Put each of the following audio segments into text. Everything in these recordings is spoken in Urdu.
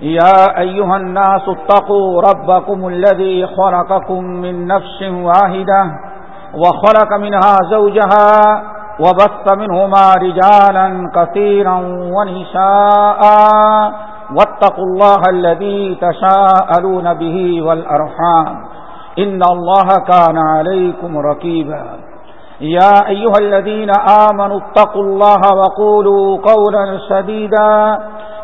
يا أيها الناس اتقوا ربكم الذي خلقكم من نفس واحدة وخلق منها زوجها وبث منهما رجالا كثيرا ونساء واتقوا الله الذي تشاءلون به والأرحام إن الله كان عليكم ركيبا يا أيها الذين آمنوا اتقوا الله وقولوا قولا سديدا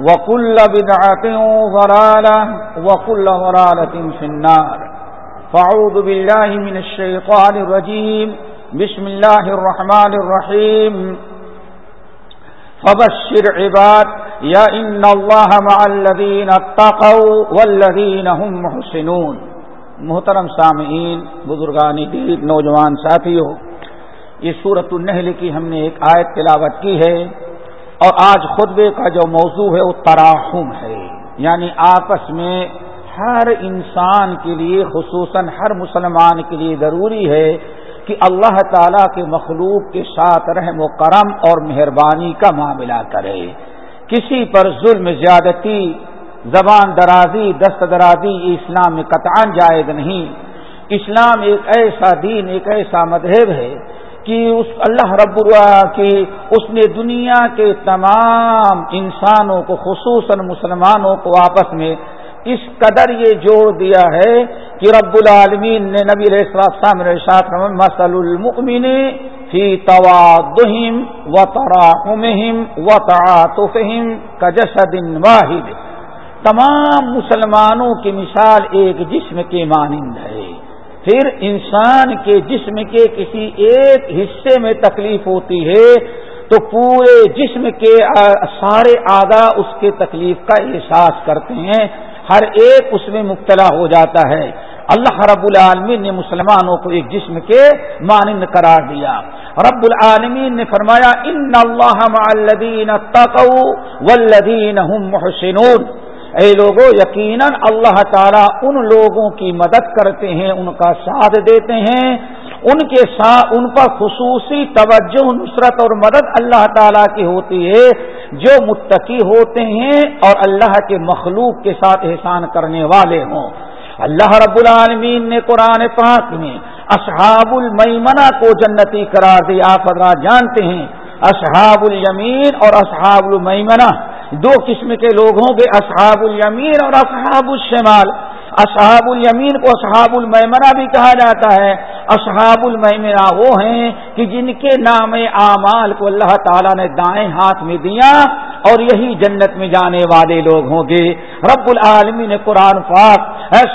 وكل بدعة ضلالة وكل ضلالة في النار فعوذ بالله من الشيطان الرجيم بسم الله الرحمن الرحيم فبشر عباد یا ان اللہ مع الذین اتقوا والذین هم محسنون محترم سامعین بزرگان دید نوجوان ساتھیوں یہ سورت النحل کی ہم نے ایک آیت تلاوت کی ہے۔ اور آج خطبے کا جو موضوع ہے وہ تراحم ہے۔ یعنی آپس میں ہر انسان کے لیے، خصوصاً ہر مسلمان کے لیے ضروری ہے کہ اللہ تعالیٰ کے مخلوق کے ساتھ رحم و کرم اور مہربانی کا معاملہ کرے۔ کسی پر ظلم، زیادتی، زبان درازی، دست درازی، اسلام میں قطع جائز نہیں۔ اسلام ایک ایسا دین، ایک ایسا مذہب ہے کہ اس اللہ رب کی اس نے دنیا کے تمام انسانوں کو خصوصاً مسلمانوں کو آپس میں اس قدر یہ جوڑ دیا ہے کہ رب العالمین نے نبی ساتھ مسل المکمن فی توادہم و تراحمہم و تعاطفہم کجسد واحد. تمام مسلمانوں کی مثال ایک جسم کے مانند ہے۔ پھر انسان کے جسم کے کسی ایک حصے میں تکلیف ہوتی ہے، تو پورے جسم کے سارے آدھا اس کے تکلیف کا احساس کرتے ہیں۔ ہر ایک اس میں مبتلا ہو جاتا ہے۔ اللہ رب العالمین نے مسلمانوں کو ایک جسم کے مانند قرار دیا۔ رب العالمین نے فرمایا، ان اللہ الدین والذین هم محسنون اے لوگوں یقیناً اللہ تعالیٰ ان لوگوں کی مدد کرتے ہیں، ان کا ساتھ دیتے ہیں۔ ان کے ساتھ، ان پر خصوصی توجہ، نصرت اور مدد اللہ تعالیٰ کی ہوتی ہے۔ جو متقی ہوتے ہیں اور اللہ کے مخلوق کے ساتھ احسان کرنے والے ہوں۔ اللہ رب العالمین نے قرآن پاک میں اصحاب المیمنا کو جنتی قرار دی آپ جانتے ہیں۔ اصحاب الیمین اور اصحاب المیمنا دو قسم کے لوگ ہوں گے، اصحاب الیمین اور اصحاب الشمال۔ اصحاب الیمین کو اصحاب المیمنا بھی کہا جاتا ہے۔ اصحاب المیمنا وہ ہیں کہ جن کے نام اعمال کو اللہ تعالیٰ نے دائیں ہاتھ میں دیا اور یہی جنت میں جانے والے لوگ ہوں گے۔ رب العالمی نے قرآن پاک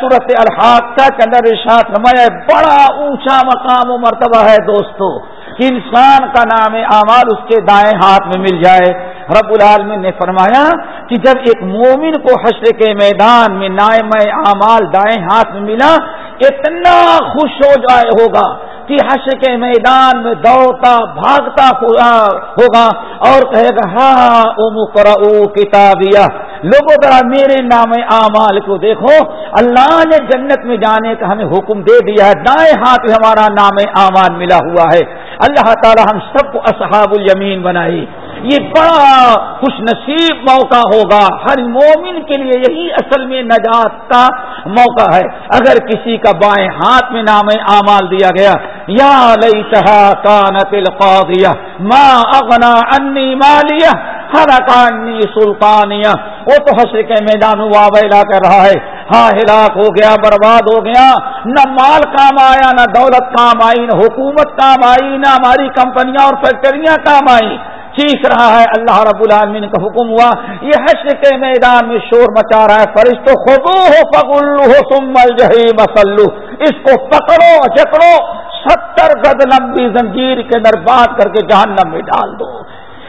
صورت الحاق کے اندر ارشاد رمایا بڑا اونچا مقام و مرتبہ ہے دوستو۔ کہ انسان کا نام اعمال اس کے دائیں ہاتھ میں مل جائے۔ رب العالمین نے فرمایا کہ جب ایک مومن کو حشر کے میدان میں نائم اعمال دائیں ہاتھ میں ملا، اتنا خوش ہو جائے ہوگا کہ حشر کے میدان میں دوڑتا، بھاگتا ہوگا اور کہے گا ہاں ام کرو کتابیہ۔ لوگوں، ذرا میرے نام اعمال کو دیکھو۔ اللہ نے جنت میں جانے کا ہمیں حکم دے دیا ہے۔ دائیں ہاتھ میں ہمارا نام اعمال ملا ہوا ہے۔ اللہ تعالی ہم سب کو اصحاب الیمین بنائی۔ یہ بڑا خوش نصیب موقع ہوگا۔ ہر مومن کے لیے یہی اصل میں نجات کا موقع ہے۔ اگر کسی کا بائیں ہاتھ میں نام اعمال دیا گیا، یا لئی تہا کانت القاضیہ ماں اغنا انی مالیہ ہر کانی سلطانیہ۔ وہ تو حسر کے میدان میں واویلا کر رہا ہے۔ ہاں ہلاک ہو گیا، برباد ہو گیا۔ نہ مال کام آیا، نہ دولت کام آئی، نہ حکومت کام آئی، نہ ہماری کمپنیاں اور فیکٹریاں کام آئی چیخ رہا ہے، اللہ رب العالمین کا حکم ہوا۔ یہ حشر کے میدان میں شور مچا رہا ہے فرشتوں خدو ہو پگلو ہو تم مل جہی مسلو اس کو پکڑو، جکڑو، ستر گز لمبی زنجیر کے اندر بات کر کے جہنم میں ڈال دو۔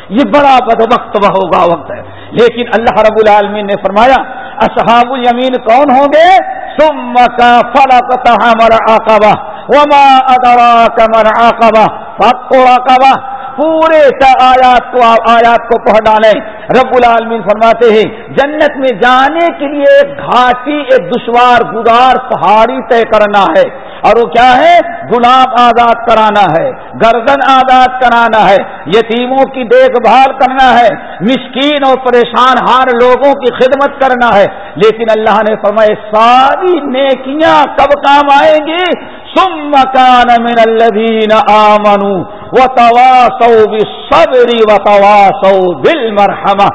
یہ بڑا بد وقت ہوگا وقت ہے۔ لیکن اللہ رب العالمین نے فرمایا، اصحاب الیمین کون ہوں گے؟ سم کا فلک تحمر آکابا وما ادرا کمر آکابا فکو پورے آیات کو آیات کو پڑھ ڈالیں رب العالمین فرماتے ہیں، جنت میں جانے کے لیے ایک گھاٹی، ایک دشوار گزار پہاڑی طے کرنا ہے۔ اور وہ کیا ہے؟ گلاب آزاد کرانا ہے، گردن آزاد کرانا ہے، یتیموں کی دیکھ بھال کرنا ہے، مسکین اور پریشان ہار لوگوں کی خدمت کرنا ہے۔ لیکن اللہ نے فرمائے ساری نیکیاں کب کام آئیں گی؟ سم مکان من الذین آمنوا وتواصوا بالصبر وتواصوا بالمرحمہ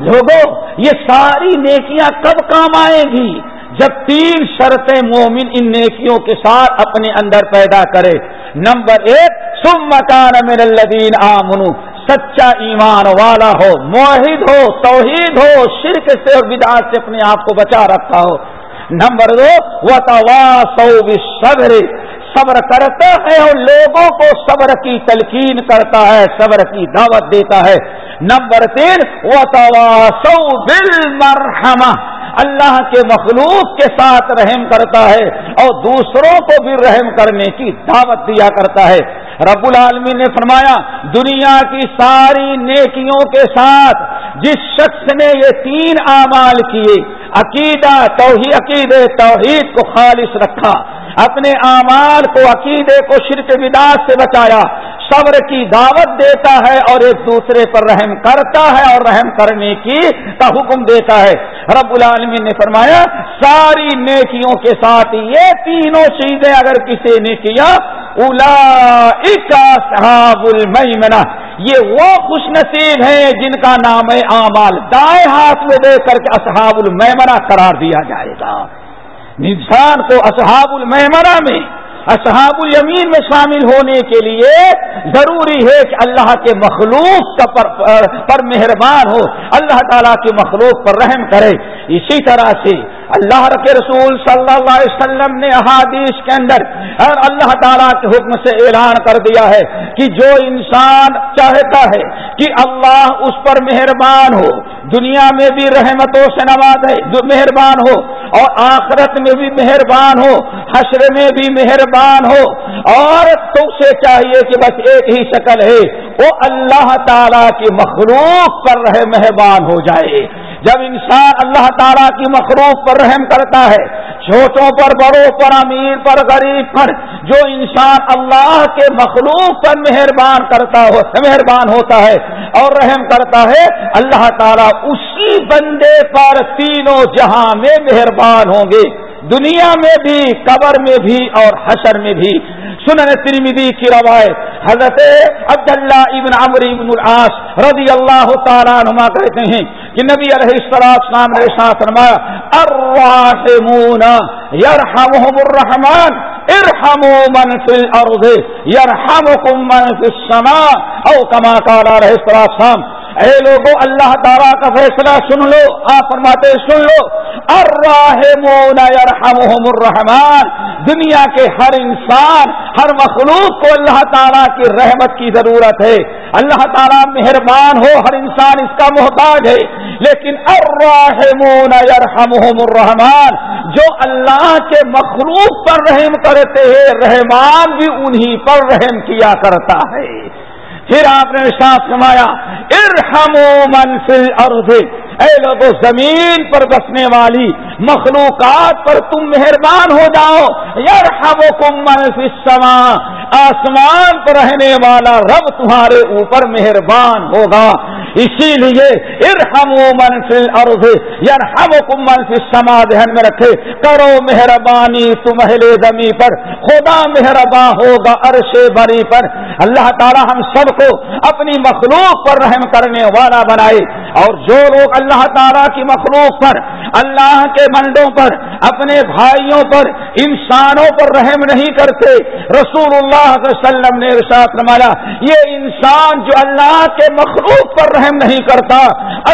لوگوں یہ ساری نیکیاں کب کام آئیں گی؟ جب تین شرطیں مومن ان نیکیوں کے ساتھ اپنے اندر پیدا کرے۔ نمبر ایک سم مکان من الذین آمنوا۔ سچا ایمان والا ہو، موحد ہو، توحید ہو، شرک سے اور بدعات سے اپنے آپ کو بچا رکھا ہو۔ نمبر دو وہ توا سو صبر صبر کرتا ہے اور لوگوں کو صبر کی تلقین کرتا ہے، صبر کی دعوت دیتا ہے۔ نمبر تین وہ توا اللہ کے مخلوق کے ساتھ رحم کرتا ہے اور دوسروں کو بھی رحم کرنے کی دعوت دیا کرتا ہے۔ رب العالمین نے فرمایا، دنیا کی ساری نیکیوں کے ساتھ جس شخص نے یہ تین اعمال کیے، عقیدہ توحید عقید توحید کو خالص رکھا۔ اپنے اعمال کو، عقیدے کو شرک بداس سے بچایا، صبر کی دعوت دیتا ہے اور ایک دوسرے پر رحم کرتا ہے اور رحم کرنے کی کا حکم دیتا ہے۔ رب العالمین نے فرمایا، ساری نیکیوں کے ساتھ یہ تینوں چیزیں اگر کسی نے کیا الا صحاب المنا یہ وہ خوش نصیب ہیں جن کا نام ہے اعمال دائیں ہاتھ میں دے کر کے اصحاب المنا قرار دیا جائے گا۔ انسان کو اصحاب المحمرہ میں اصحاب الیمین میں شامل ہونے کے لیے ضروری ہے کہ اللہ کے مخلوق کا پر, پر مہربان ہو اللہ تعالیٰ کے مخلوق پر رحم کرے۔ اسی طرح سے اللہ کے رسول صلی اللہ علیہ وسلم نے احادیث کے اندر اور اللہ تعالیٰ کے حکم سے اعلان کر دیا ہے کہ جو انسان چاہتا ہے کہ اللہ اس پر مہربان ہو، دنیا میں بھی رحمتوں سے نواز ہے جو مہربان ہو، اور آخرت میں بھی مہربان ہو، حشر میں بھی مہربان ہو، اور تو سے چاہیے کہ بس ایک ہی شکل ہے، وہ اللہ تعالیٰ کی مخلوق پر رہے مہربان ہو جائے۔ جب انسان اللہ تعالیٰ کی مخلوق پر رحم کرتا ہے چھوٹوں پر، بڑوں پر، امیر پر، غریب پر، جو انسان اللہ کے مخلوق پر مہربان کرتا ہو، مہربان ہوتا ہے اور رحم کرتا ہے، اللہ تعالیٰ اسی بندے پر تینوں جہاں میں مہربان ہوں گے۔ دنیا میں بھی، قبر میں بھی اور حشر میں بھی۔ سنن ترمیدی کی روایت، حضرت عبداللہ ابن عمر ابن العاص رضی اللہ تعالیٰ نما کہتے ہیں کہ نبی علیہ السلام نام نے ساتھ فرمایا، الراحمون يرحمهم الرحمن، ارحموا من في الارض يرحمكم من في السماء، او كما قال علیہ السلام اے لوگوں اللہ تعالیٰ کا فیصلہ سن لو، آپ فرماتے سن لو، الراحمون يرحمهم الرحمن، دنیا کے ہر انسان، ہر مخلوق کو اللہ تعالیٰ کی رحمت کی ضرورت ہے۔ اللہ تعالیٰ مہربان ہو، ہر انسان اس کا محتاج ہے۔ لیکن الراحمون يرحمهم الرحمن، جو اللہ کے مخلوق پر رحم کرتے ہیں، رحمان بھی انہی پر رحم کیا کرتا ہے۔ پھر آپ نے ساتھ کمایا ارحمو من فی الارض۔ اے لوگوں زمین پر بسنے والی مخلوقات پر تم مہربان ہو جاؤ۔ یار من فی السماء آسمان پر رہنے والا رب تمہارے اوپر مہربان ہوگا۔ اسی لیے ارحم من فی الارض یرحمکم من فی السماء ذہن میں رکھے، کرو مہربانی تم اہل زمین پر، خدا مہربان ہوگا عرش بری پر۔ اللہ تعالی ہم سب کو اپنی مخلوق پر رحم کرنے والا بنائے۔ اور جو لوگ اللہ تعالیٰ کی مخلوق پر، اللہ کے منڈوں پر، اپنے بھائیوں پر، انسانوں پر رحم نہیں کرتے، رسول اللہ صلی اللہ علیہ وسلم نے ارشاد نمایا یہ انسان جو اللہ کے مخلوق پر رحم نہیں کرتا،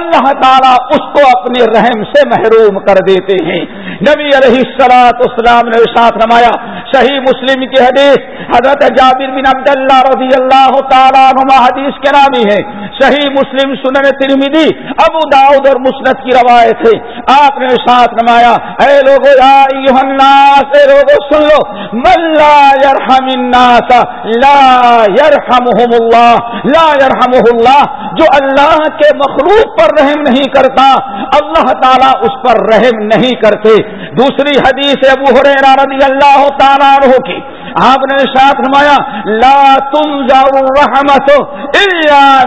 اللہ تعالیٰ اس کو اپنے رحم سے محروم کر دیتے ہیں۔ نبی علیہ السلاط اسلام نے ساتھ نمایا صحیح مسلم کی حدیث حضرت جابر بن عبد اللہ رضی اللہ تعالیٰ نما حدیث کے نامی ہے۔ صحیح مسلم سنن ترمیدی ابو داؤد اور مسنت کی روایت ہے۔ آپ نے ساتھ نمایا، اے لوگو، یا الناس، اے لوگو، سن لو، من لا الناس، لا يرحمهم اللہ، لا يرحمه اللہ، جو اللہ کے مخلوق پر رحم نہیں کرتا، اللہ تعالیٰ اس پر رحم نہیں کرتے۔ دوسری حدیث ابو حریرہ رضی اللہ تعالیٰ عنہ کی آپ نے ساتھ نمایا لا تم جاؤ رحمت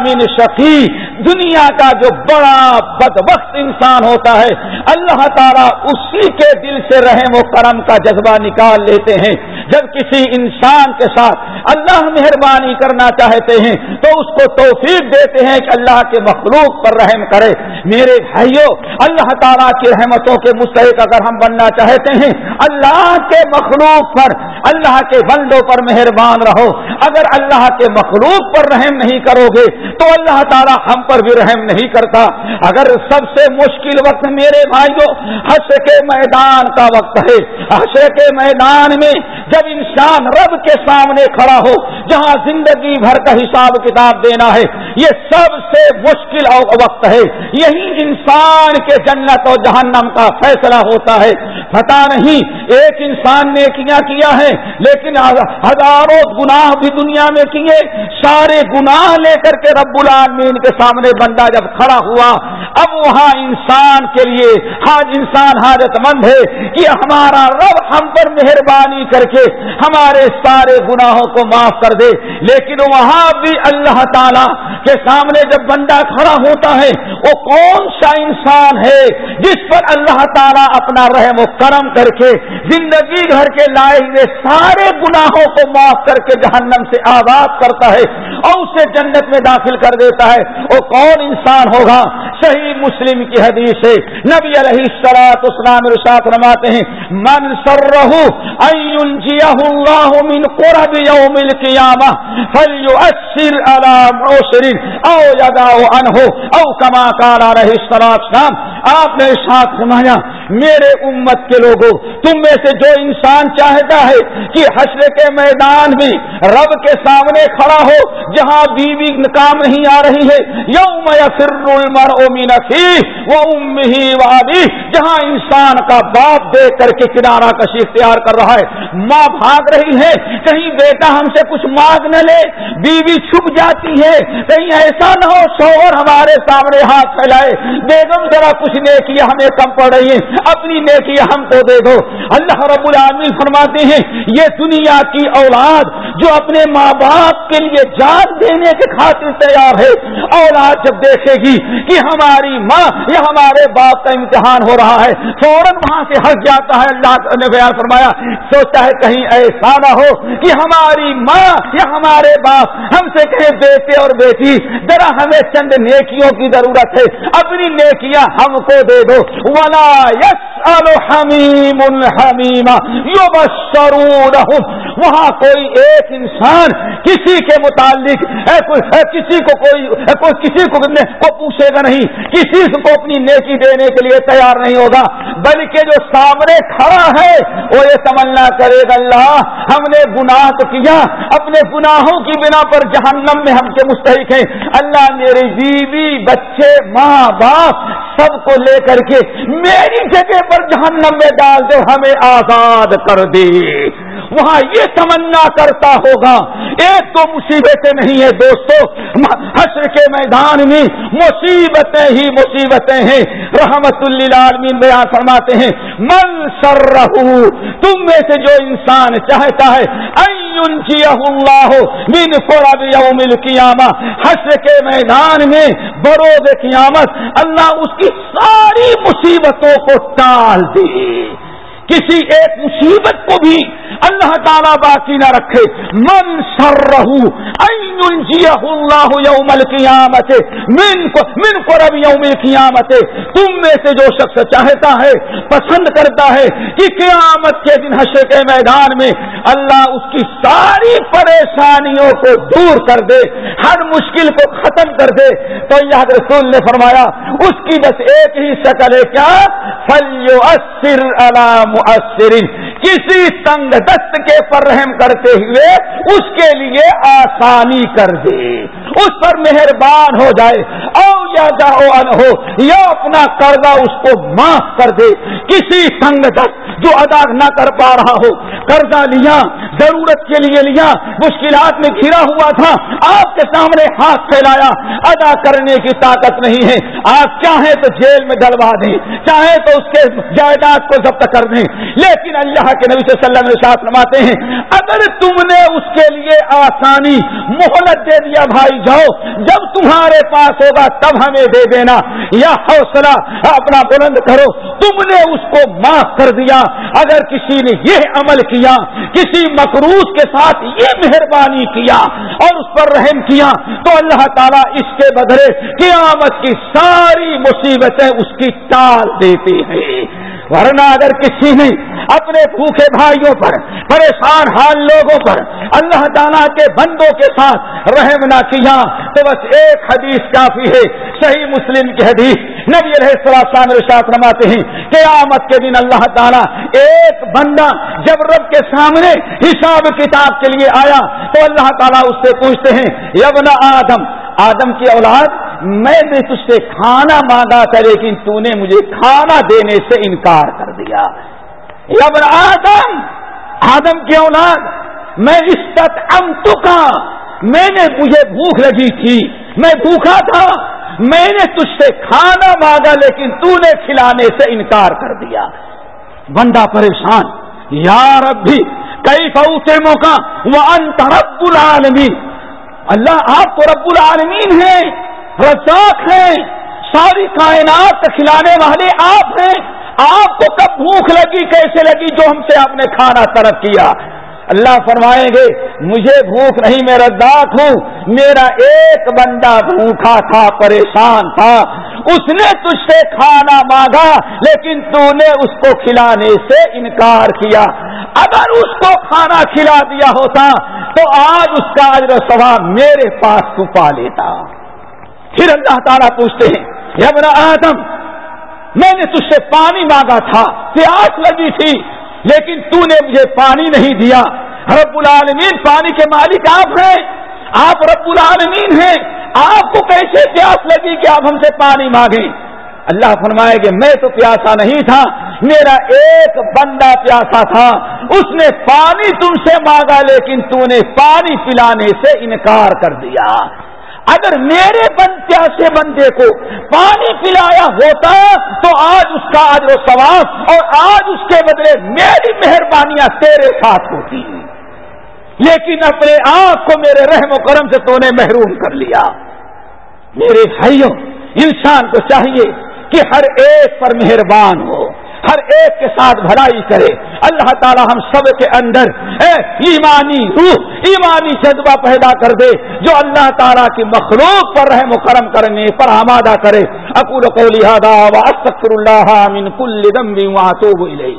من شقی دنیا کا جو بڑا بدبخت انسان ہوتا ہے، اللہ تعالیٰ اسی کے دل سے رحم و کرم کا جذبہ نکال لیتے ہیں۔ جب کسی انسان کے ساتھ اللہ مہربانی کرنا چاہتے ہیں تو اس کو توفیق دیتے ہیں کہ اللہ کے مخلوق پر رحم کرے۔ میرے بھائیوں اللہ تعالیٰ کی رحمتوں کے مستحق اگر ہم بننا چاہتے ہیں، اللہ کے مخلوق پر، اللہ کے بندوں پر مہربان رہو۔ اگر اللہ کے مخلوق پر رحم نہیں کرو گے تو اللہ تعالیٰ ہم پر بھی رحم نہیں کرتا۔ اگر سب سے مشکل وقت میرے بھائیوں حس کے میدان کا وقت ہے، حشر کے میدان میں جب انسان رب کے سامنے کھڑا ہو، جہاں زندگی بھر کا حساب کتاب دینا ہے، یہ سب سے مشکل وقت ہے۔ یہی انسان کے جنت اور جہنم کا فیصلہ ہوتا ہے۔ پتا نہیں ایک انسان نے کیا کیا ہے، لیکن ہزاروں گناہ بھی دنیا میں کیے، سارے گناہ لے کر کے رب العالمین کے سامنے بندہ جب کھڑا ہوا، اب وہاں انسان کے لیے ہاں انسان حاجت مند ہے کہ ہمارا رب ہم پر مہربانی کر کے ہمارے سارے گناہوں کو معاف کر دے۔ لیکن وہاں بھی اللہ تعالی کے سامنے جب بندہ کھڑا ہوتا ہے، وہ کون سا انسان ہے جس پر اللہ تعالیٰ اپنا رحم و کرم کر کے زندگی گھر کے لائے ہوئے سارے گناہوں کو معاف کر کے جہنم سے آزاد کرتا ہے؟ اور اسے جنت میں داخل کر دیتا ہے۔ وہ کون انسان ہوگا؟ صحیح مسلم کی حدیث ہے۔ نبی علیہ سرات اسلام رشاط رماتے ہیں، من سر رہو اللہ من قرب یوم القیامہ فلیؤثر على معسر او یداؤ عنہ او کما کارا رہی سرات نام آپ نے ساتھ سمایا میرے امت کے لوگوں، تم میں سے جو انسان چاہتا ہے کہ حشر کے میدان میں رب کے سامنے کھڑا ہو، جہاں بیوی کام نہیں آ رہی ہے، یوم وہ ام ہی وابی جہاں انسان کا باپ دیکھ کر کے کنارہ کشی اختیار کر رہا ہے۔ ماں بھاگ رہی ہے، کہیں بیٹا ہم سے کچھ مانگ نہ لے، بیوی چھپ جاتی ہے، کہیں ایسا نہ ہو شوہر ہمارے سامنے ہاتھ پھیلائے۔ بیگم ذرا کچھ نیکیاں ہمیں کم پڑ رہی ہیں۔ اپنی نیکی ہم کو دے دو۔ اللہ رب العالمین فرماتے ہیں، یہ دنیا کی اولاد جو اپنے ماں باپ کے لیے جان دینے کے خاطر تیار ہے، اولاد جب دیکھے گی کہ ہماری ماں یا ہمارے باپ کا امتحان ہو رہا ہے، فوراً وہاں سے ہٹ جاتا ہے۔ اللہ نے بیان فرمایا، سوچتا ہے کہیں ایسا نہ ہو کہ ہماری ماں یا ہمارے باپ ہم سے کہیں بیٹے اور بیٹی، ذرا ہمیں چند نیکیوں کی ضرورت ہے، اپنی نیکیاں ہم کو دے دو۔ ولا یس الحمیم الحمیم یو وہاں کوئی ایک انسان کسی کے متعلق کسی کو کوئی کسی کو پوچھے گا نہیں، کسی کو اپنی نیکی دینے کے لیے تیار نہیں ہوگا، بلکہ جو سامنے کھڑا ہے، وہ یہ تمنا کرے گا، اللہ، ہم نے گناہ تو کیا، اپنے گناہوں کی بنا پر جہنم میں ہم کے مستحق ہیں۔ اللہ میری بیوی، بچے، ماں، باپ، سب کو لے کر کے میری جگہ پر جہنم میں ڈال دے، ہمیں آزاد کر دے۔ وہاں یہ تمنا کرتا ہوگا۔ ایک تو مصیبتیں نہیں ہے دوستو، حشر کے میدان میں مصیبتیں ہی مصیبتیں ہیں۔ رحمت اللہ بیان فرماتے ہیں، من سر رہو تم میں سے جو انسان چاہتا ہے اللہ من فرد یوم القیامہ حشر کے میدان میں بروز قیامت، اللہ اس کی ساری مصیبتوں کو ٹال دے۔ کسی ایک مصیبت کو بھی اللہ تعالیٰ باقی نہ رکھے. من سر رہو اللہ یوم القیامت من کو من کو رب یوم القیامت تم میں سے جو شخص چاہتا ہے، پسند کرتا ہے کہ قیامت کے دن حشر کے میدان میں اللہ اس کی ساری پریشانیوں کو دور کر دے، ہر مشکل کو ختم کر دے. تو اللہ رسول نے فرمایا اس کی بس ایک ہی شکل ہے کیا؟ فلیو اصر علام مؤثرین کسی تنگ دست کے پر رحم کرتے ہوئے اس کے لیے آسانی کر دے۔ اس پر مہربان ہو جائے۔ او یا جاؤ ان ہو یا اپنا قرضہ اس کو معاف کر دے۔ کسی تنگ دست جو ادا نہ کر پا رہا ہو، قرضہ لیا، ضرورت کے لیے لیا، مشکلات میں گھرا ہوا تھا، آپ کے سامنے ہاتھ پھیلایا۔ ادا کرنے کی طاقت نہیں ہے۔ آپ چاہیں تو جیل میں ڈلوا دیں، چاہیں تو اس کے جائیداد کو ضبط کر دیں۔ لیکن اللہ کے نبی صلی اللہ علیہ وسلم نماتے ہیں، اگر تم نے اس کے لیے آسانی، مہلت دے دیا بھائی، جاؤ، جب تمہارے پاس ہوگا تب ہمیں دے دینا۔ یا حوصلہ، اپنا بلند کرو۔ تم نے اس کو معاف کر دیا۔ اگر کسی نے یہ عمل کیا، کسی مقروض کے ساتھ یہ مہربانی کیا اور اس پر رحم کیا، تو اللہ تعالیٰ اس کے بدلے قیامت کی ساری مصیبتیں اس کی ٹال دیتے ہیں۔ ورنہ اگر کسی نے اپنے بھوکے بھائیوں پر، پریشان حال لوگوں پر، اللہ تعالیٰ کے بندوں کے ساتھ رحم نہ کیا۔ تو بس ایک حدیث کافی ہے، صحیح مسلم کی حدیث۔ نبی علیہ السلام رماتے ہیں، قیامت کے دن اللہ تعالیٰ ایک بندہ جب رب کے سامنے حساب کتاب کے لیے آیا، تو اللہ تعالیٰ اس سے پوچھتے ہیں یبن آدم آدم کی اولاد، میں نے تجھ سے کھانا مانگا تھا، لیکن تو نے مجھے کھانا دینے سے انکار کر دیا۔ یبن آدم آدم کی اولاد، میں اس تک کا میں نے مجھے بھوک لگی تھی، میں بھوکا تھا، میں نے تجھ سے کھانا مانگا، لیکن تو نے کھلانے سے انکار کر دیا۔ بندہ پریشان یار اب بھی کئی فوتے موقع وہ انت رب العالمین؟ اللہ آپ تو رب العالمین ہیں، رزاق ہیں، ساری کائنات کھلانے والے آپ ہیں۔ آپ کو کب بھوک لگی، کیسے لگی جو ہم سے آپ نے کھانا طرف کیا؟ اللہ فرمائیں گے، مجھے بھوک نہیں میں رزاق ہوں، میرا ایک بندہ بھوکا تھا، پریشان تھا۔ اس نے تجھ سے کھانا مانگا، لیکن تو نے اس کو کھلانے سے انکار کیا۔ اگر اس کو کھانا کھلا دیا ہوتا، تو آج اس کا اجر سواب میرے پاس چھپا لیتا۔ پھر اللہ تعالیٰ پوچھتے ہیں یبنا آدم میں نے تجھ سے پانی مانگا تھا، پیاس لگی تھی، لیکن تو نے مجھے پانی نہیں دیا۔ رب العالمین پانی کے مالک آپ ہیں، آپ رب العالمین ہیں۔ آپ کو کیسے پیاس لگی کہ آپ ہم سے پانی مانگیں؟ اللہ فرمائے کہ میں تو پیاسا نہیں تھا، میرا ایک بندہ پیاسا تھا۔ اس نے پانی تم سے مانگا، لیکن تو نے پانی پلانے سے انکار کر دیا۔ اگر میرے بند پیاسے بندے کو پانی پلایا ہوتا تو آج اس کا آج و ثواب اور آج اس کے بدلے میری مہربانیاں تیرے ساتھ ہوتی لیکن اپنے آپ کو میرے رحم و کرم سے تو نے محروم کر لیا۔ میرے بھائیوں، انسان کو چاہیے کہ ہر ایک پر مہربان ہو۔ ہر ایک کے ساتھ بھلائی کرے۔ اللہ تعالی ہم سب کے اندر ایمانی روح، ایمانی جذبہ پیدا کر دے، جو اللہ تعالیٰ کی مخلوق پر رحم و کرم کرنے پر آمادہ کرے۔ اکول کو لہٰذا استغفر اللہ من کل ذنب واتوب الیہ۔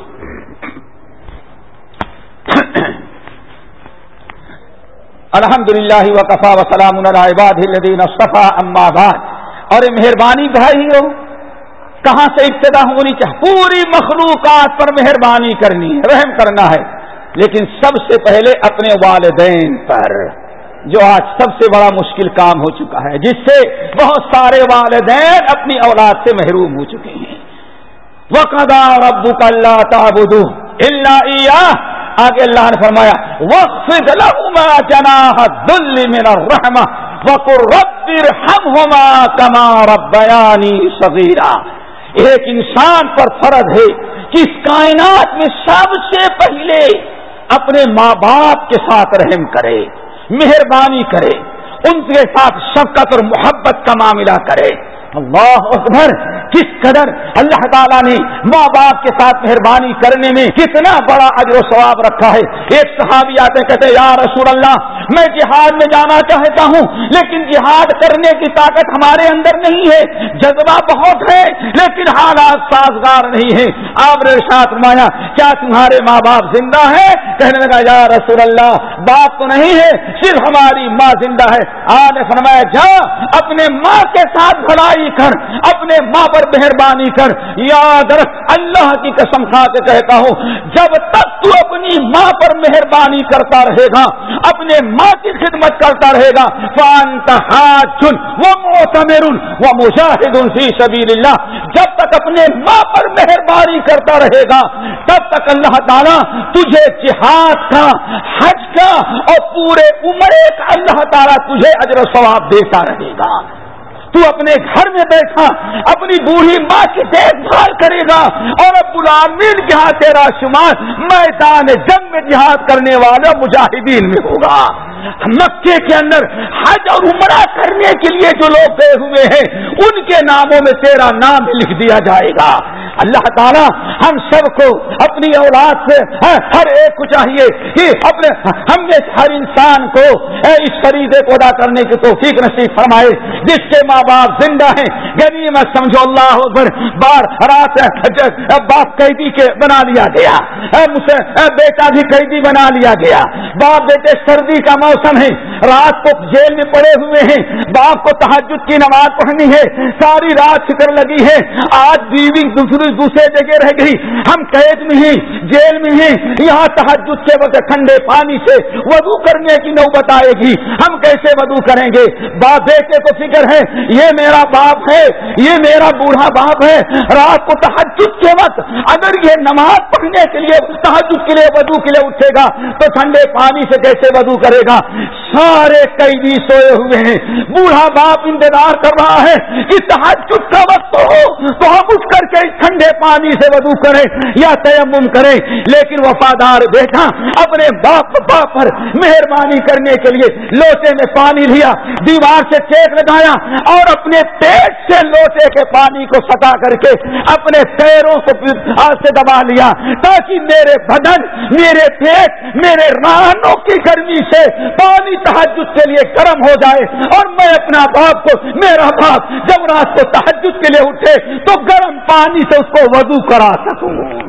الحمد للہ وقفا وسلام عباد الذین اما بعد۔ اور مہربانی بھائی ہو کہاں سے ابتدا ہونی چاہیے پوری مخلوقات پر مہربانی کرنی ہے، رحم کرنا ہے۔ لیکن سب سے پہلے اپنے والدین پر، جو آج سب سے بڑا مشکل کام ہو چکا ہے، جس سے بہت سارے والدین اپنی اولاد سے محروم ہو چکے ہیں۔ وہ قدا ابو کا اللہ تعبد اللہ آگے اللہ نے فرمایا وقف جنا دل میرا رحما وقر رب ہم ہوما کما ربیانی صغیرہ ایک انسان پر فرض ہے کہ اس کائنات میں سب سے پہلے اپنے ماں باپ کے ساتھ رحم کرے، مہربانی کرے، ان کے ساتھ شفقت اور محبت کا معاملہ کرے۔ اللہ اکبر، کس قدر اللہ تعالیٰ نے ماں باپ کے ساتھ مہربانی کرنے میں کتنا بڑا اجر و ثواب رکھا ہے۔ ایک صحابی آتے کہتے، یا رسول اللہ، میں جہاد میں جانا چاہتا ہوں، لیکن جہاد کرنے کی طاقت ہمارے اندر نہیں ہے۔ جذبہ بہت ہے، لیکن حالات سازگار نہیں ہے آپ نے ساتھ مایا کیا تمہارے ماں باپ زندہ ہے کہنے لگا، یا رسول اللہ، باپ تو نہیں ہے، صرف ہماری ماں زندہ ہے۔ آج فرمایا، جا، اپنے ماں کے ساتھ بھلائی کر، اپنے ماں پر مہربانی کر۔ یاد رکھ، اللہ کی قسم کھا کے کہتا ہوں، جب تک تو اپنی ماں پر مہربانی کرتا رہے گا، اپنے ماں کی خدمت کرتا رہے گا۔ وہ موتمر وہ مجاہد فی سبیل اللہ جب تک اپنے ماں پر مہربانی کرتا رہے گا، تب تک اللہ تعالیٰ تجھے جہاد کا، حج کا اور پورے عمرے کا اللہ تعالیٰ تجھے اجر و ثواب دیتا رہے گا۔ تو اپنے گھر میں بیٹھا، اپنی بوڑھی ماں کی دیکھ بھال کرے گا اور اب العالمین کے ہاں تیرا شمار میدان جنگ میں جہاد کرنے والا مجاہدین میں ہوگا۔ مکے کے اندر حج اور عمرہ کرنے کے لیے جو لوگ گئے ہوئے ہیں، ان کے ناموں میں تیرا نام لکھ دیا جائے گا۔ اللہ تعالیٰ ہم سب کو اپنی اولاد سے ہاں، ہر ایک کو چاہیے کہ اپنے، ہم نے ہر انسان کو اس فریضے کو ادا کرنے کی توفیق نصیب فرمائے، جس کے ماں باپ زندہ ہیں۔ غنی میں سمجھو، اللہ اکبر، بار رات باپ قیدی کے بنا لیا گیا۔ بیٹا بھی قیدی بنا لیا گیا۔ باپ بیٹے، سردی کا موسم ہے۔ رات کو جیل میں پڑے ہوئے ہیں۔ باپ کو تحجد کی نماز پڑھنی ہے۔ ساری رات فکر لگی ہے۔ آج بیوی دوسری دوسرے جگہ رہ گئی، ہم قید میں ہیں، جیل میں ہیں، یہاں تحجد کے وقت ٹھنڈے پانی سے وضو کرنے کی نوبت آئے گی۔ ہم کیسے وضو کریں گے؟ باپ بیٹے کو فکر ہے، یہ میرا باپ ہے، یہ میرا بوڑھا باپ ہے۔ رات کو تحجد کے وقت اگر یہ نماز پڑھنے کے لیے، تحجد کے لیے وضو کے لیے اٹھے گا، تو ٹھنڈے پانی سے کیسے وضو کرے گا؟ سارے قیدی سوئے ہوئے ہیں۔ بوڑھا باپ انتظار کر رہا ہے۔ کہ تحجد کا وقت ہو، تو ہم اٹھ کر کے ٹھنڈے پانی سے وضو کریں یا تیمم کریں۔ لیکن وفادار بیٹا، اپنے باپ باپ پر مہربانی کرنے کے لیے لوٹے میں پانی لیا، دیوار سے چیک لگایا اور اپنے پیٹ سے لوٹے کے پانی کو سٹا کر کے اپنے پیروں کو سے دبا لیا تاکہ میرے بدن، میرے پیٹ، میرے رانوں کی گرمی سے پانی تحجد کے لیے گرم ہو جائے اور میں اپنا باپ کو میرا باپ جب رات کو تحجد کے لیے اٹھے تو گرم پانی سے اس کو وضو کرا سکوں۔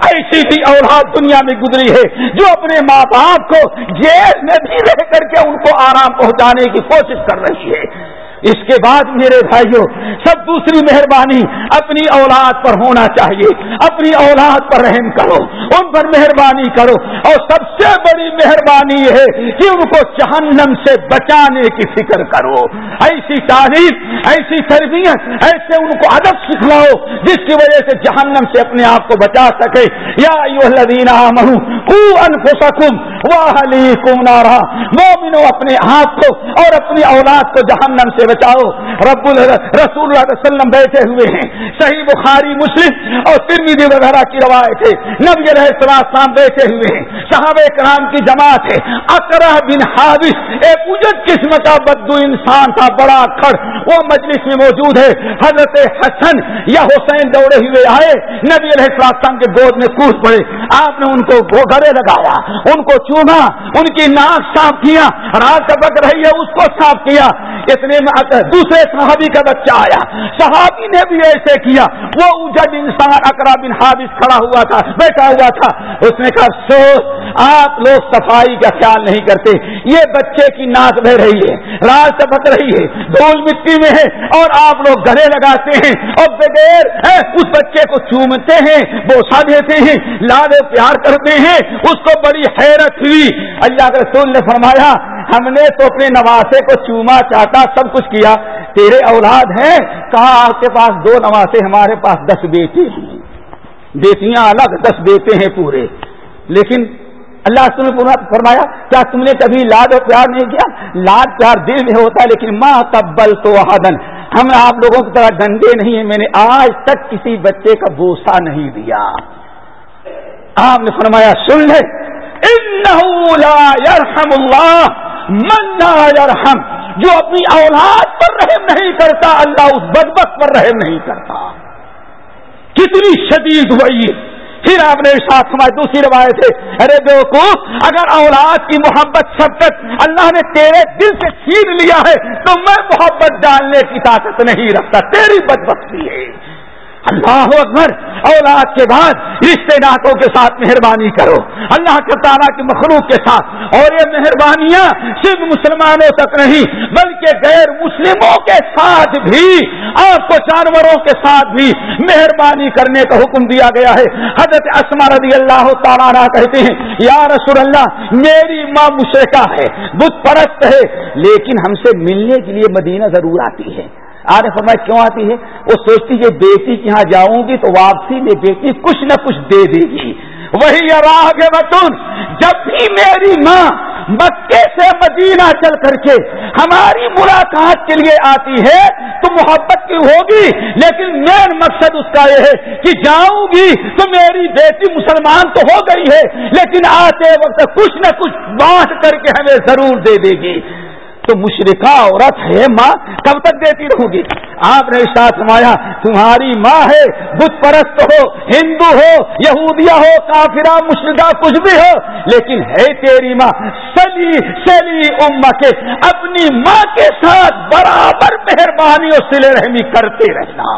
ایسی بھی اولاد دنیا میں گزری ہے جو اپنے ماں باپ کو جیل میں بھی رہ کر کے ان کو آرام پہنچانے کی کوشش کر رہی ہے۔ اس کے بعد میرے بھائیوں، سب دوسری مہربانی اپنی اولاد پر ہونا چاہیے۔ اپنی اولاد پر رحم کرو، ان پر مہربانی کرو۔ اور سب سے بڑی مہربانی یہ ہے کہ ان کو جہنم سے بچانے کی فکر کرو۔ ایسی تعلیم ایسی تربیت، ایسے ان کو ادب سکھلاؤ جس کی وجہ سے جہنم سے اپنے آپ کو بچا سکے۔ یا نارا۔ مومنو، اپنے آپ کو اور اپنی اولاد کو جہنم سے بچاؤ۔ رب رسول اللہ علیہ وسلم بیٹھے ہوئے ہیں۔ صحیح بخاری، مسلم اور ترمیدی وغیرہ کی روایت ہے۔ نبی علیہ السلام بیٹھے ہوئے ہیں۔ صحابہ کرام کی جماعت ہے۔ اکرہ بن حابس، ایک اجت قسم کا بدو انسان تھا، بڑا کھڑ۔ وہ مجلس میں موجود ہے۔ حضرت حسن یا حسین دوڑے ہوئے آئے۔ نبی علیہ السلام کے گود میں کود پڑے۔ آپ نے ان کو گھرے لگایا، ان کو چوما، ان کی ناک صاف کیا۔ رات بک رہی ہے، اس کو صاف کیا۔ اتنے میں دوسرے صحابی کا بچہ آیا۔ صحابی نے بھی ایسے کیا۔ وہ جب انسان اکرا بن حادث کھڑا ہوا تھا، بیٹھا ہوا تھا۔ اس نے کہا، سوچ آپ لوگ صفائی کا خیال نہیں کرتے۔ یہ بچے کی ناک بہ رہی ہے، رات چپک رہی ہے، دھول مٹی میں ہے اور آپ لوگ گلے لگاتے ہیں اور بغیر اس بچے کو چومتے ہیں، بوسا دیتے ہیں لاد پیار کرتے ہیں۔ اس کو بڑی حیرت ہوئی۔ اللہ کے رسول نے فرمایا، ہم نے تو اپنے نواسے کو چوما، چاہتا، سب کچھ کیا۔ تیرے اولاد ہیں کہا آپ کے پاس دو نواسے، ہمارے پاس دس بیٹے ہیں۔ بیٹیاں الگ دس بیٹے ہیں پورے۔ لیکن اللہ نے فرمایا، کیا تم نے کبھی لاد اور پیار نہیں کیا؟ لاد پیار دل میں ہوتا ہے، لیکن ماں تبل تو حدن ہم آپ لوگوں کی طرح گندے نہیں ہیں، میں نے آج تک کسی بچے کا بوسا نہیں دیا۔ آپ نے فرمایا، سن لے۔ لا يرحم اللہ، من لا يرحم جو اپنی اولاد پر رحم نہیں کرتا، اللہ اس بدبخت پر رحم نہیں کرتا۔ کتنی شدید ہوئی۔ پھر آپ نے ساتھ سمجھ دوسری روایت ہے، ارے دیکھو اگر اولاد کی محبت شبت اللہ نے تیرے دل سے چھین لیا ہے، تو میں محبت ڈالنے کی طاقت نہیں رکھتا، تیری بدبختی ہے۔ اللہ اکبر، اولاد کے بعد رشتے ناطوں کے ساتھ مہربانی کرو۔ اللہ کے تعالیٰ کی مخلوق کے ساتھ۔ اور یہ مہربانیاں صرف مسلمانوں تک نہیں، بلکہ غیر مسلموں کے ساتھ بھی، آپ کو جانوروں کے ساتھ بھی مہربانی کرنے کا حکم دیا گیا ہے۔ حضرت اسما رضی اللہ تعالیٰ کہتے ہیں، یا رسول اللہ، میری ماں مشرقہ ہے، بت پرست ہے، لیکن ہم سے ملنے کے لیے مدینہ ضرور آتی ہے۔ آر فرمایا، کیوں آتی ہے؟ وہ سوچتی ہے، بیٹی کے یہاں جاؤں گی تو واپسی میں بیٹی کچھ نہ کچھ دے دے گی۔ وہی راہ بتون جب بھی میری ماں مکے سے مدینہ چل کر کے ہماری ملاقات کے لیے آتی ہے تو محبت کی ہوگی، لیکن مین مقصد اس کا یہ ہے کہ جاؤں گی تو میری بیٹی مسلمان تو ہو گئی ہے، لیکن آتے وقت کچھ نہ کچھ بانٹ کر کے ہمیں ضرور دے دے گی۔ تو مشرقہ عورت ہے ماں، کب تک دیتی رہو گی؟ آپ نے ساتھ مایا تمہاری ماں ہے، بت پرست ہو، ہندو ہو یہودیا ہو کافرا مشرقہ کچھ بھی ہو، لیکن ہے تیری ماں، سلی سلی اما کے اپنی ماں کے ساتھ برابر مہربانی اور سلے رحمی کرتے رہنا۔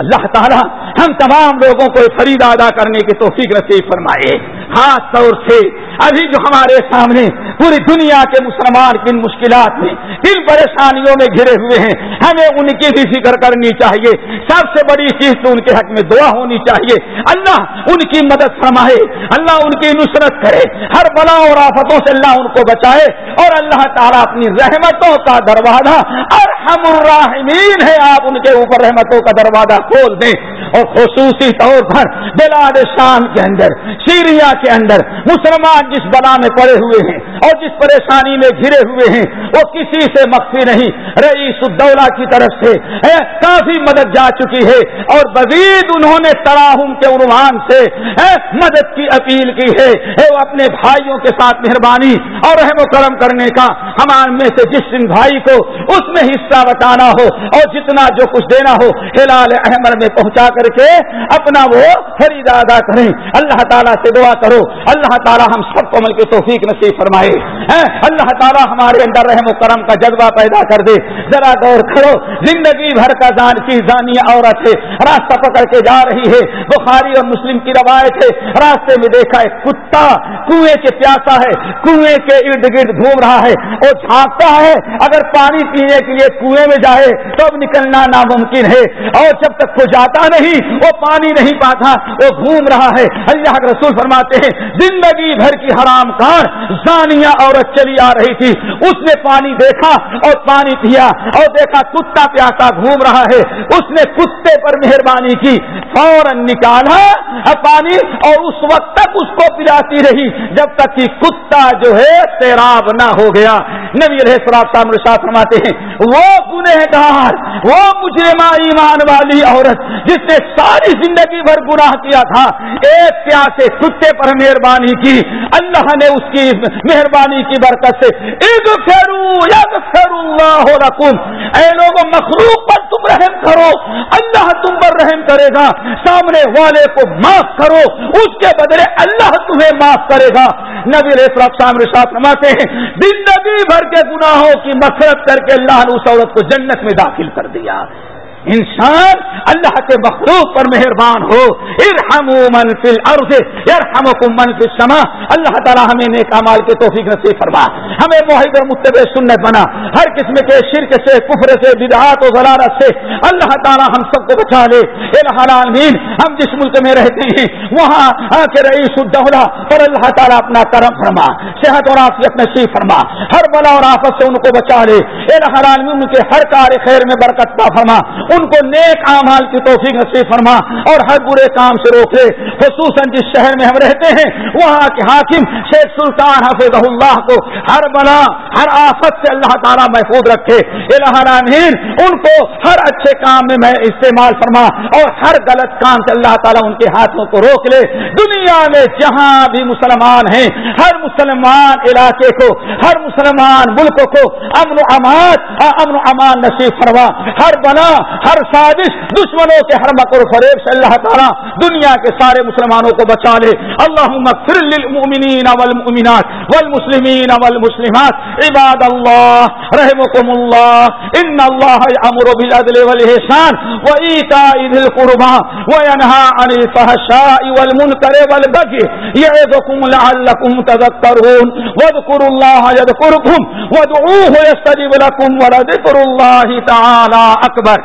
اللہ تعالیٰ ہم تمام لوگوں کو فرید ادا کرنے کی توفیق نصیب فرمائے۔ خاص طور سے ابھی جو ہمارے سامنے پوری دنیا کے مسلمان کن مشکلات میں کن پریشانیوں میں گھرے ہوئے ہیں، ہمیں ان کی بھی فکر کرنی چاہیے۔ سب سے بڑی چیز تو ان کے حق میں دعا ہونی چاہیے۔ اللہ ان کی مدد فرمائے، اللہ ان کی نصرت کرے۔ ہر بلا اور آفتوں سے اللہ ان کو بچائے۔ اور اللہ تعالیٰ اپنی رحمتوں کا دروازہ اور ہم الراحمین ہے آپ ان کے اوپر رحمتوں کا دروازہ کھول دیں اور خصوصی طور پر بلاد شام کے اندر، سیریا کے اندر، مسلمان جس بنا میں پڑے ہوئے ہیں اور جس پریشانی میں گھرے ہوئے ہیں، وہ کسی سے مخفی نہیں۔ رئیس الدولہ کی طرف سے کافی مدد جا چکی ہے اور بزید انہوں نے تراہم کے عنوان سے مدد کی اپیل کی ہے۔ وہ اپنے بھائیوں کے ساتھ مہربانی اور رحم و کرم کرنے کا ہمارے میں سے جس دن بھائی کو اس میں حصہ بتانا ہو اور جتنا جو کچھ دینا ہو، ہلال احمد میں پہنچا کر کے اپنا وہ خریدا ادا کریں۔ اللہ تعالیٰ سے دعا کرو۔ اللہ تعالیٰ ہم سب کو مل کے توفیق نصیب فرمائے۔ اللہ تعالیٰ ہمارے اندر رحم و کرم کا جذبہ پیدا کر دے۔ ذرا دور کھڑو زندگی بھر کا جان کی جانی عورت ہے۔ راستہ پکڑ کے جا رہی ہے۔ بخاری اور مسلم کی روایت ہے۔ راستے میں دیکھا ہے کتا کنویں کے پیاسا ہے۔ کنویں کے ارد گرد گھوم رہا ہے۔ اور جھانکتا ہے۔ اگر پانی پینے کے لیے کنویں میں جائے تو اب نکلنا ناممکن ہے۔ اور جب تک وہ جاتا نہیں، وہ پانی نہیں پاتا، وہ گھوم رہا ہے۔ اللہ کے رسول فرماتے ہیں، زندگی بھر کی حرام کار زانیہ عورت چلی آ رہی تھی۔ اس نے پانی دیکھا اور پانی پیا اور دیکھا کتا پیاسا گھوم رہا ہے۔ اس نے کتے پر مہربانی کی، فوراً نکالا پانی اور اس وقت تک اس کو پلاتی رہی۔ جب تک کہ کتا جو ہے، تیراب نہ ہو گیا۔ نبی علیہ السلام ساتھ فرماتے ہیں، وہ گنہگار، وہ مجرمہ ایمان والی عورت جس نے ساری زندگی بھر گناہ کیا تھا، ایک پیاسے کتے پر مہربانی کی۔ اللہ نے اس کی مہربانی کی برکت سے اے لوگوں مخلوق پر تم رحم کرو۔ اللہ تم پر رحم کرے گا۔ سامنے والے کو معاف کرو۔ اس کے بدلے اللہ تمہیں معاف کرے گا۔ نبی سامنے ساتھ رماتے ہیں، زندگی بھر کے گناہوں کی مسرت کر کے اللہ نے اس عورت کو جنت میں داخل کر دیا۔ انسان اللہ کے مخلوق پر مہربان ہو۔ ارحم من فی الارض، یرحمکم من فی السماء۔ اللہ تعالی ہمیں نیک اعمال کے توفیق نصیب فرما۔ ہمیں موحد اور متبع سنت بنا۔ ہر قسم کے شرک سے، کفر سے، بدعات و غلالت سے اللہ تعالی ہم سب کو بچا لے۔ العالمین ہم جس ملک میں رہتے ہیں، وہاں کے رئیس الدولہ پر اللہ تعالی اپنا کرم فرما، صحت اور عافیت نصیب فرما۔ ہر بلا اور آفت سے ان کو بچا لے۔ العالمین کے ہر کار خیر میں برکت فرما۔ ان کو نیک اعمال کی توفیق نصیب فرما اور ہر برے کام سے روکے خصوصاً جس شہر میں ہم رہتے ہیں، وہاں کے حاکم شیخ سلطان حفظ اللہ کو ہر بنا ہر آفت سے اللہ تعالیٰ محفوظ رکھے۔ الہرامین ان کو ہر اچھے کام میں میں استعمال فرما اور ہر غلط کام سے اللہ تعالیٰ ان کے ہاتھوں کو روک لے۔ دنیا میں جہاں بھی مسلمان ہیں، ہر مسلمان علاقے کو، ہر مسلمان ملک کو امن و امان امن و امان نصیب فرما۔ ہر بنا ہر سازش دشمنوں کے ہر مکر فریب سے اللہ تعالیٰ دنیا کے سارے مسلمانوں کو بچا لے۔ اللہ للمؤمنین والمؤمنات والمسلمین والمسلمات۔ عباد اللہ رحمكم اللہ ان اللہ امر بالعدل والحسان وإيتاء ذي القربى وينهى عن الفحشاء والمنكر والبغي يعظكم لعلكم تذكرون واذكروا الله يذكركم وادعوه يستجب لكم ولذكر الله تعالى أكبر